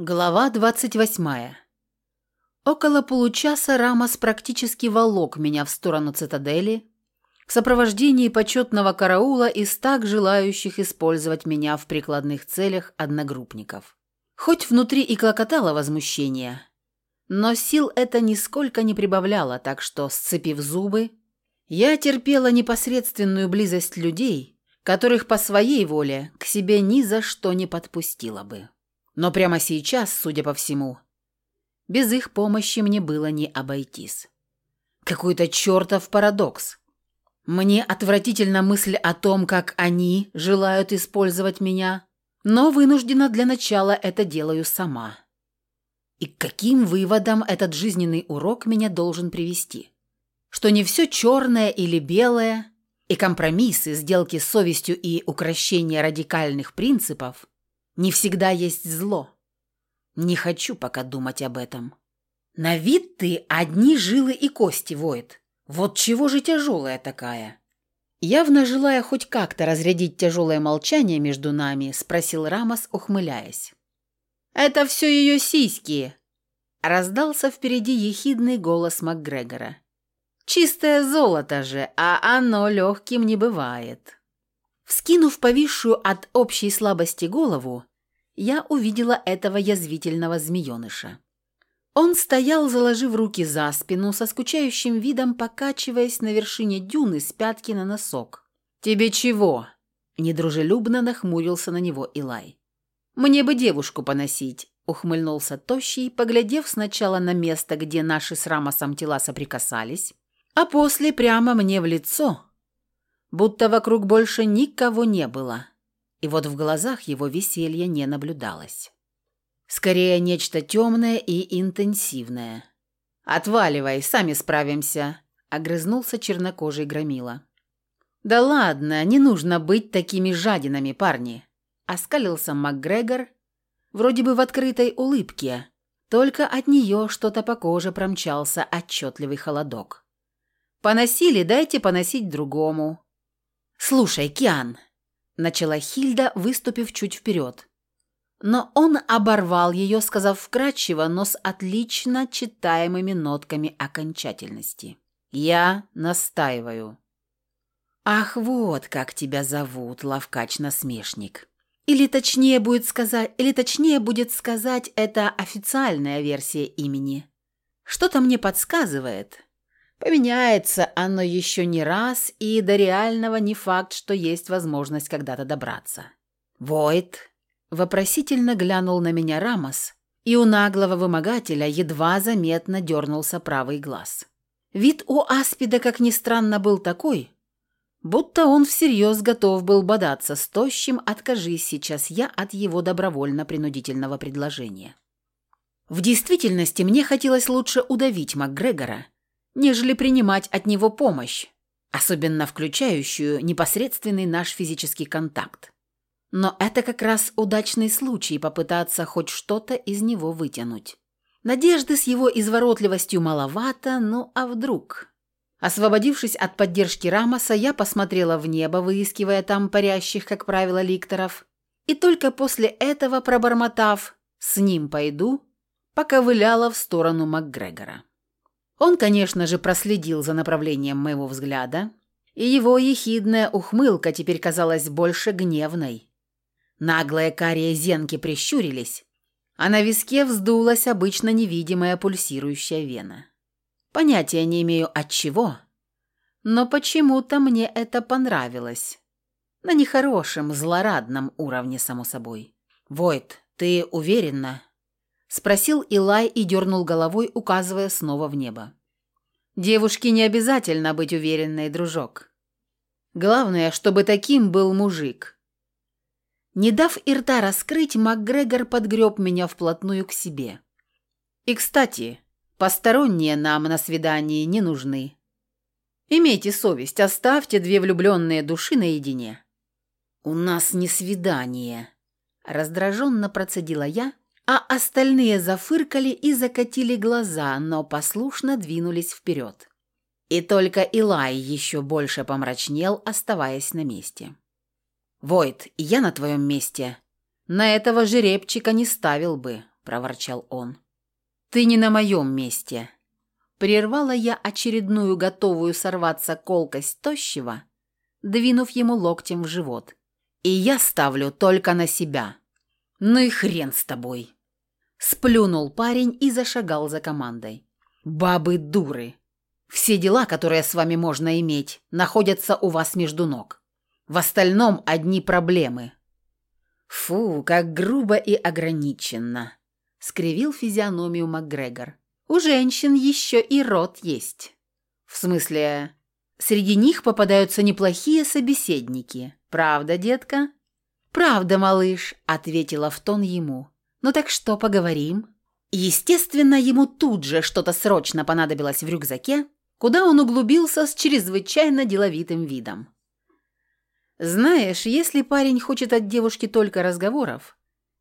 Глава 28. Около получаса Рамос практически волок меня в сторону цитадели в сопровождении почетного караула из так желающих использовать меня в прикладных целях одногруппников. Хоть внутри и клокотало возмущение, но сил это нисколько не прибавляло, так что, сцепив зубы, я терпела непосредственную близость людей, которых по своей воле к себе ни за что не подпустила бы. Но прямо сейчас, судя по всему, без их помощи мне было не обойтись. Какой-то чертов парадокс. Мне отвратительна мысль о том, как они желают использовать меня, но вынуждена для начала это делаю сама. И к каким выводам этот жизненный урок меня должен привести? Что не все черное или белое, и компромиссы, сделки с совестью и укращение радикальных принципов не всегда есть зло. Не хочу пока думать об этом. На вид ты одни жилы и кости воет. Вот чего же тяжелая такая? Явно желая хоть как-то разрядить тяжелое молчание между нами, спросил Рамос, ухмыляясь. «Это все ее сиськи!» Раздался впереди ехидный голос МакГрегора. «Чистое золото же, а оно легким не бывает». Вскинув повисшую от общей слабости голову, я увидела этого язвительного змееныша. Он стоял, заложив руки за спину, со скучающим видом покачиваясь на вершине дюны с пятки на носок. «Тебе чего?» – недружелюбно нахмурился на него Илай. «Мне бы девушку поносить», – ухмыльнулся Тощий, поглядев сначала на место, где наши с Рамосом тела соприкасались, а после прямо мне в лицо – будто вокруг больше никого не было, и вот в глазах его веселья не наблюдалось. Скорее, нечто темное и интенсивное. «Отваливай, сами справимся», — огрызнулся чернокожий громила. «Да ладно, не нужно быть такими жадинами, парни», — оскалился МакГрегор, вроде бы в открытой улыбке, только от нее что-то по коже промчался отчетливый холодок. «Поносили, дайте поносить другому. «Слушай, Киан», — начала Хильда, выступив чуть вперед. Но он оборвал ее, сказав вкратчиво, но с отлично читаемыми нотками окончательности. «Я настаиваю». «Ах, вот как тебя зовут, лавкач-насмешник». Или точнее будет сказать, или точнее будет сказать, это официальная версия имени. Что-то мне подсказывает, Поменяется оно еще не раз, и до реального не факт, что есть возможность когда-то добраться. Войт вопросительно глянул на меня Рамос, и у наглого вымогателя едва заметно дернулся правый глаз. Вид у Аспида, как ни странно, был такой, будто он всерьез готов был бодаться с тощим «откажись сейчас я от его добровольно-принудительного предложения». В действительности мне хотелось лучше удавить МакГрегора – нежели принимать от него помощь, особенно включающую непосредственный наш физический контакт. Но это как раз удачный случай попытаться хоть что-то из него вытянуть. Надежды с его изворотливостью маловато, ну а вдруг? Освободившись от поддержки Рамоса, я посмотрела в небо, выискивая там парящих, как правило, ликторов, и только после этого, пробормотав «с ним пойду», поковыляла в сторону МакГрегора. Он, конечно же, проследил за направлением моего взгляда, и его ехидная ухмылка теперь казалась больше гневной. Наглые карие зенки прищурились, а на виске вздулась обычно невидимая пульсирующая вена. Понятия не имею от чего, но почему-то мне это понравилось. На нехорошем, злорадном уровне, само собой. «Войт, ты уверена?» Спросил Илай и дернул головой, указывая снова в небо. «Девушке не обязательно быть уверенной, дружок. Главное, чтобы таким был мужик». Не дав и рта раскрыть, МакГрегор подгреб меня вплотную к себе. «И, кстати, посторонние нам на свидании не нужны. Имейте совесть, оставьте две влюбленные души наедине». «У нас не свидание», — раздраженно процедила я, а остальные зафыркали и закатили глаза, но послушно двинулись вперед. И только Илай еще больше помрачнел, оставаясь на месте. «Войт, я на твоем месте. На этого жеребчика не ставил бы», проворчал он. «Ты не на моем месте». Прервала я очередную готовую сорваться колкость тощего, двинув ему локтем в живот. «И я ставлю только на себя. Ну и хрен с тобой!» Сплюнул парень и зашагал за командой. «Бабы дуры! Все дела, которые с вами можно иметь, находятся у вас между ног. В остальном одни проблемы». «Фу, как грубо и ограниченно!» — скривил физиономию МакГрегор. «У женщин еще и рот есть. В смысле, среди них попадаются неплохие собеседники. Правда, детка?» «Правда, малыш», — ответила в тон ему. «Ну так что, поговорим?» Естественно, ему тут же что-то срочно понадобилось в рюкзаке, куда он углубился с чрезвычайно деловитым видом. Знаешь, если парень хочет от девушки только разговоров,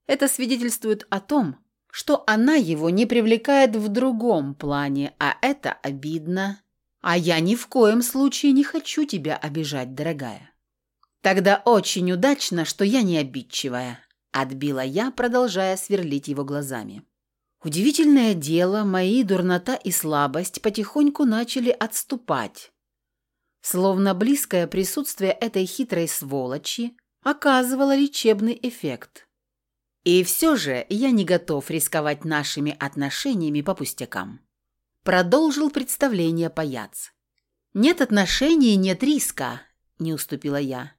это свидетельствует о том, что она его не привлекает в другом плане, а это обидно. А я ни в коем случае не хочу тебя обижать, дорогая. Тогда очень удачно, что я не обидчивая, отбила я, продолжая сверлить его глазами. Удивительное дело, мои дурнота и слабость потихоньку начали отступать. Словно близкое присутствие этой хитрой сволочи оказывало лечебный эффект. И все же я не готов рисковать нашими отношениями по пустякам. Продолжил представление паяц. «Нет отношений, нет риска», — не уступила я.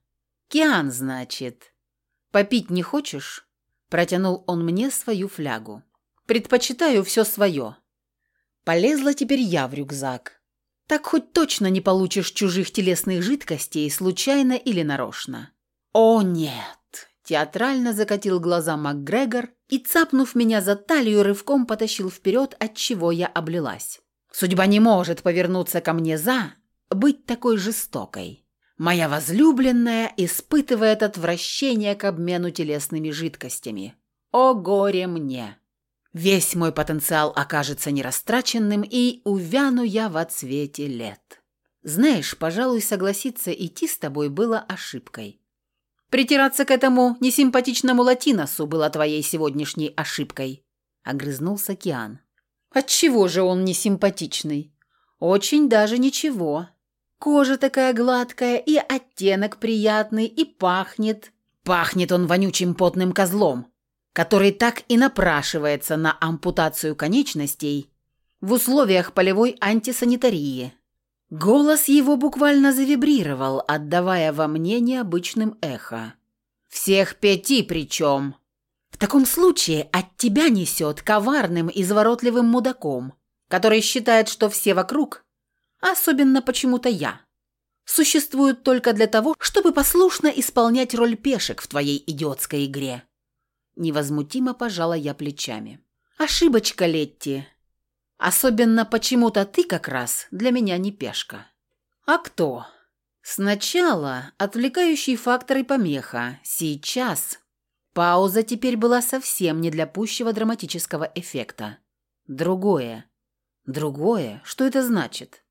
«Киан, значит. Попить не хочешь?» Протянул он мне свою флягу. «Предпочитаю все свое». Полезла теперь я в рюкзак. Так хоть точно не получишь чужих телесных жидкостей, случайно или нарочно. «О, нет!» Театрально закатил глаза МакГрегор и, цапнув меня за талию, рывком потащил вперед, от чего я облилась. Судьба не может повернуться ко мне за быть такой жестокой. Моя возлюбленная испытывает отвращение к обмену телесными жидкостями. О горе мне! Весь мой потенциал окажется нерастраченным, и увяну я в отсвете лет. Знаешь, пожалуй, согласиться идти с тобой было ошибкой. Притираться к этому несимпатичному латиносу было твоей сегодняшней ошибкой», — огрызнулся Киан. «Отчего же он несимпатичный?» «Очень даже ничего. Кожа такая гладкая, и оттенок приятный, и пахнет. Пахнет он вонючим потным козлом, который так и напрашивается на ампутацию конечностей в условиях полевой антисанитарии». Голос его буквально завибрировал, отдавая во мне необычным эхо. «Всех пяти причем!» «В таком случае от тебя несет коварным и изворотливым мудаком, который считает, что все вокруг, особенно почему-то я, существуют только для того, чтобы послушно исполнять роль пешек в твоей идиотской игре». Невозмутимо пожала я плечами. «Ошибочка, Летти. Особенно почему-то ты как раз для меня не пешка. А кто? Сначала отвлекающий фактор и помеха. Сейчас. Пауза теперь была совсем не для пущего драматического эффекта. Другое. Другое? Что это значит?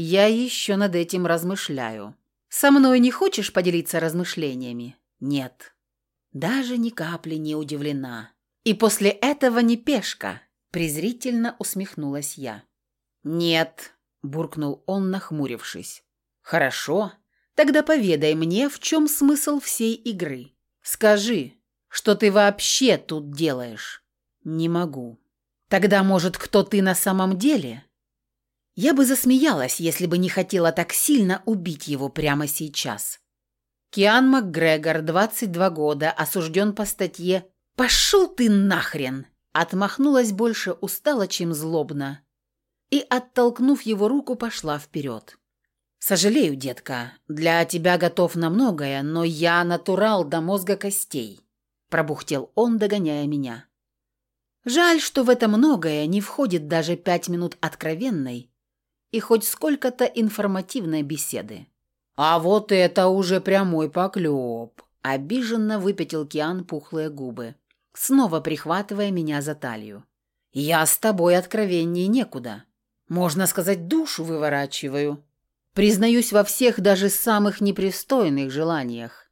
Я еще над этим размышляю. Со мной не хочешь поделиться размышлениями? Нет. Даже ни капли не удивлена. И после этого не пешка. Презрительно усмехнулась я. «Нет», – буркнул он, нахмурившись. «Хорошо. Тогда поведай мне, в чем смысл всей игры. Скажи, что ты вообще тут делаешь?» «Не могу». «Тогда, может, кто ты на самом деле?» Я бы засмеялась, если бы не хотела так сильно убить его прямо сейчас. Киан МакГрегор, 22 года, осужден по статье «Пошел ты нахрен!» Отмахнулась больше устало, чем злобно. И, оттолкнув его руку, пошла вперед. «Сожалею, детка, для тебя готов на многое, но я натурал до мозга костей», – пробухтел он, догоняя меня. Жаль, что в это многое не входит даже пять минут откровенной и хоть сколько-то информативной беседы. «А вот это уже прямой поклеп!» – обиженно выпятил Киан пухлые губы снова прихватывая меня за талию. «Я с тобой откровеннее некуда. Можно сказать, душу выворачиваю. Признаюсь во всех даже самых непристойных желаниях.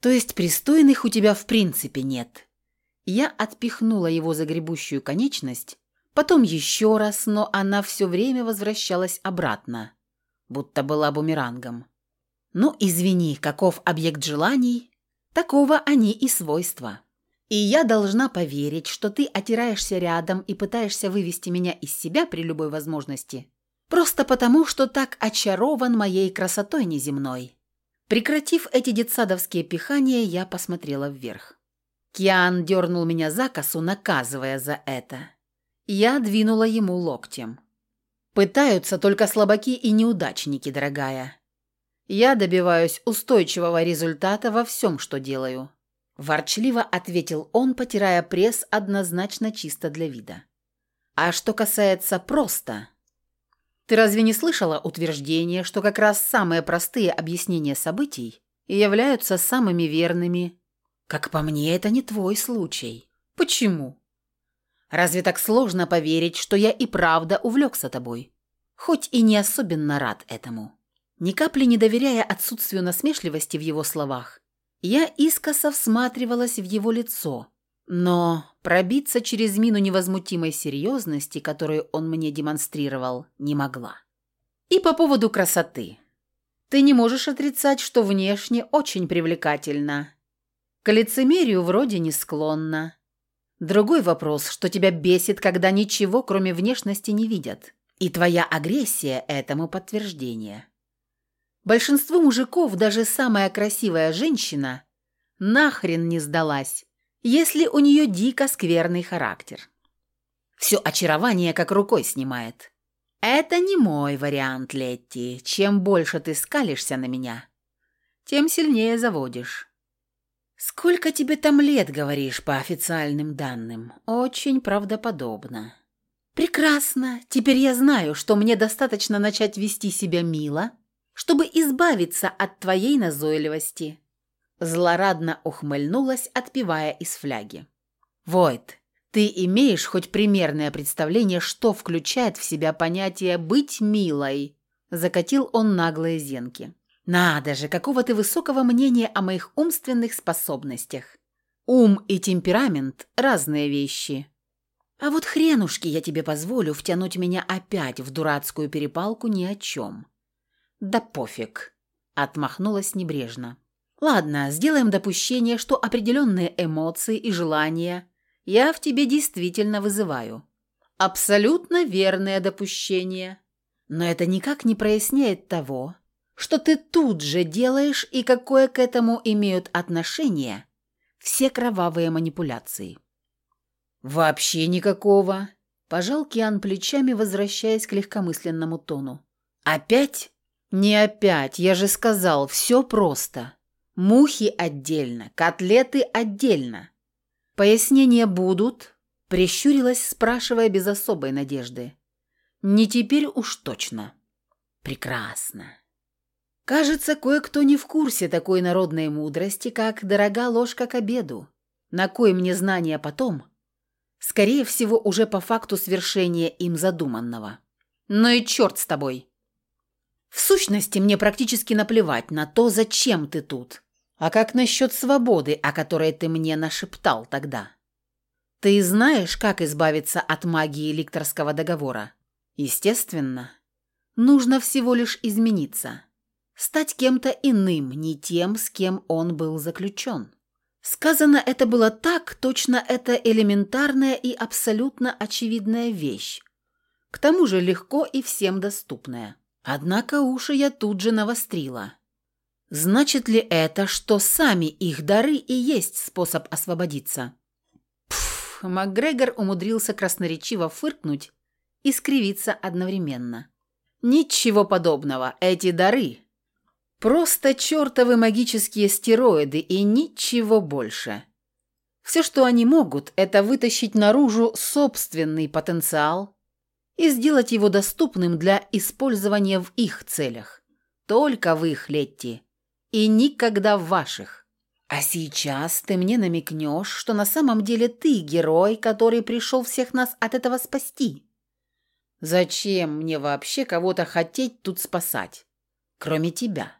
То есть пристойных у тебя в принципе нет?» Я отпихнула его загребущую конечность, потом еще раз, но она все время возвращалась обратно, будто была бумерангом. Ну, извини, каков объект желаний, такого они и свойства. И я должна поверить, что ты отираешься рядом и пытаешься вывести меня из себя при любой возможности, просто потому, что так очарован моей красотой неземной. Прекратив эти детсадовские пихания, я посмотрела вверх. Киан дернул меня за косу, наказывая за это. Я двинула ему локтем. «Пытаются только слабаки и неудачники, дорогая. Я добиваюсь устойчивого результата во всем, что делаю». Ворчливо ответил он, потирая пресс однозначно чисто для вида. «А что касается просто...» Ты разве не слышала утверждение, что как раз самые простые объяснения событий являются самыми верными как по мне, это не твой случай. Почему? Разве так сложно поверить, что я и правда увлекся тобой? Хоть и не особенно рад этому. Ни капли не доверяя отсутствию насмешливости в его словах, я искоса всматривалась в его лицо, но пробиться через мину невозмутимой серьезности, которую он мне демонстрировал, не могла. И по поводу красоты. Ты не можешь отрицать, что внешне очень привлекательна, к лицемерию вроде не склонна. Другой вопрос, что тебя бесит, когда ничего, кроме внешности, не видят. И твоя агрессия этому подтверждение. Большинству мужиков даже самая красивая женщина нахрен не сдалась, если у нее дико скверный характер. Все очарование как рукой снимает. Это не мой вариант, Летти. Чем больше ты скалишься на меня, тем сильнее заводишь. «Сколько тебе там лет, говоришь, по официальным данным? Очень правдоподобно». «Прекрасно. Теперь я знаю, что мне достаточно начать вести себя мило, чтобы избавиться от твоей назойливости». Злорадно ухмыльнулась, отпивая из фляги. «Войт, ты имеешь хоть примерное представление, что включает в себя понятие «быть милой»?» Закатил он наглые зенки. «Надо же, какого ты высокого мнения о моих умственных способностях. Ум и темперамент – разные вещи. А вот хренушки я тебе позволю втянуть меня опять в дурацкую перепалку ни о чем». «Да пофиг», – отмахнулась небрежно. «Ладно, сделаем допущение, что определенные эмоции и желания я в тебе действительно вызываю. Абсолютно верное допущение. Но это никак не проясняет того, что ты тут же делаешь и какое к этому имеют отношение все кровавые манипуляции. Вообще никакого. Пожал Киан плечами, возвращаясь к легкомысленному тону. Опять? Не опять, я же сказал, все просто. Мухи отдельно, котлеты отдельно. Пояснения будут? Прищурилась, спрашивая без особой надежды. Не теперь уж точно. Прекрасно. Кажется, кое-кто не в курсе такой народной мудрости, как «дорога ложка к обеду». На кой мне знания потом? Скорее всего, уже по факту свершения им задуманного. Но и черт с тобой. В сущности, мне практически наплевать на то, зачем ты тут. А как насчет свободы, о которой ты мне нашептал тогда? Ты знаешь, как избавиться от магии ликторского договора? Естественно. Нужно всего лишь измениться стать кем-то иным, не тем, с кем он был заключен. Сказано это было так, точно это элементарная и абсолютно очевидная вещь. К тому же легко и всем доступная. Однако уши я тут же навострила. Значит ли это, что сами их дары и есть способ освободиться? Пф, МакГрегор умудрился красноречиво фыркнуть и скривиться одновременно. Ничего подобного, эти дары Просто чертовы магические стероиды и ничего больше. Все, что они могут, это вытащить наружу собственный потенциал и сделать его доступным для использования в их целях. Только в их, Летти, и никогда в ваших. А сейчас ты мне намекнешь, что на самом деле ты герой, который пришел всех нас от этого спасти. Зачем мне вообще кого-то хотеть тут спасать, кроме тебя?»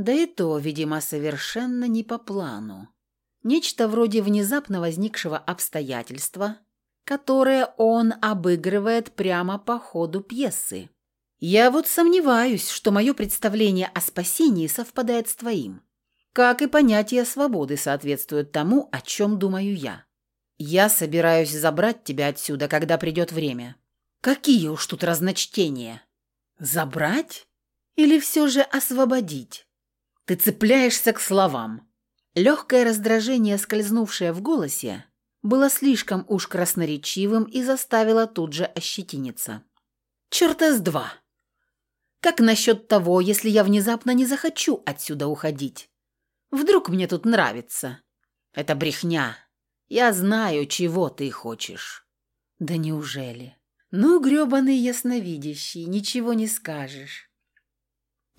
Да и то, видимо, совершенно не по плану. Нечто вроде внезапно возникшего обстоятельства, которое он обыгрывает прямо по ходу пьесы. Я вот сомневаюсь, что мое представление о спасении совпадает с твоим. Как и понятие свободы соответствует тому, о чем думаю я. Я собираюсь забрать тебя отсюда, когда придет время. Какие уж тут разночтения. Забрать? Или все же освободить? Ты цепляешься к словам. Легкое раздражение, скользнувшее в голосе, было слишком уж красноречивым и заставило тут же ощетиниться. «Черта с два! Как насчет того, если я внезапно не захочу отсюда уходить? Вдруг мне тут нравится? Это брехня. Я знаю, чего ты хочешь». «Да неужели?» «Ну, грёбаный ясновидящий, ничего не скажешь.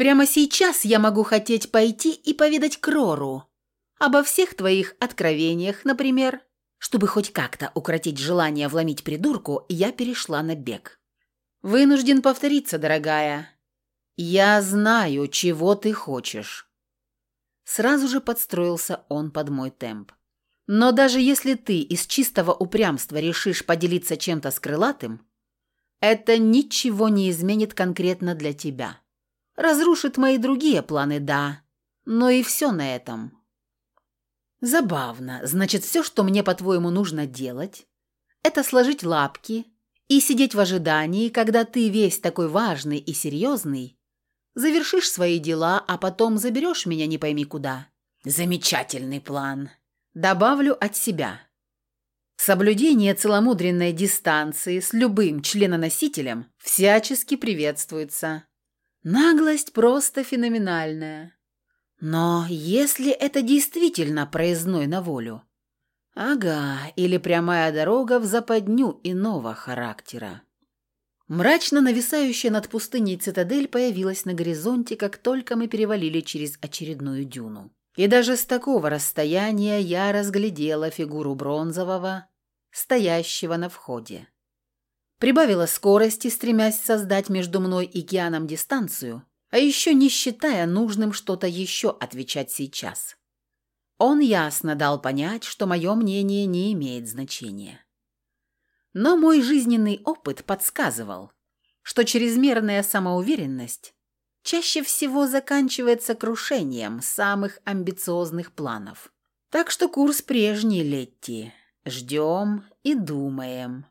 Прямо сейчас я могу хотеть пойти и поведать Крору обо всех твоих откровениях, например. Чтобы хоть как-то укротить желание вломить придурку, я перешла на бег. Вынужден повториться, дорогая. Я знаю, чего ты хочешь. Сразу же подстроился он под мой темп. Но даже если ты из чистого упрямства решишь поделиться чем-то с крылатым, это ничего не изменит конкретно для тебя. Разрушит мои другие планы, да, но и все на этом. Забавно. Значит, все, что мне, по-твоему, нужно делать, это сложить лапки и сидеть в ожидании, когда ты весь такой важный и серьезный, завершишь свои дела, а потом заберешь меня не пойми куда. Замечательный план. Добавлю от себя. Соблюдение целомудренной дистанции с любым членоносителем всячески приветствуется. Наглость просто феноменальная. Но если это действительно проездной на волю? Ага, или прямая дорога в западню иного характера. Мрачно нависающая над пустыней цитадель появилась на горизонте, как только мы перевалили через очередную дюну. И даже с такого расстояния я разглядела фигуру бронзового, стоящего на входе. Прибавила скорости, стремясь создать между мной и Кианом дистанцию, а еще не считая нужным что-то еще отвечать сейчас. Он ясно дал понять, что мое мнение не имеет значения. Но мой жизненный опыт подсказывал, что чрезмерная самоуверенность чаще всего заканчивается крушением самых амбициозных планов. Так что курс прежний, Летти. Ждем и думаем.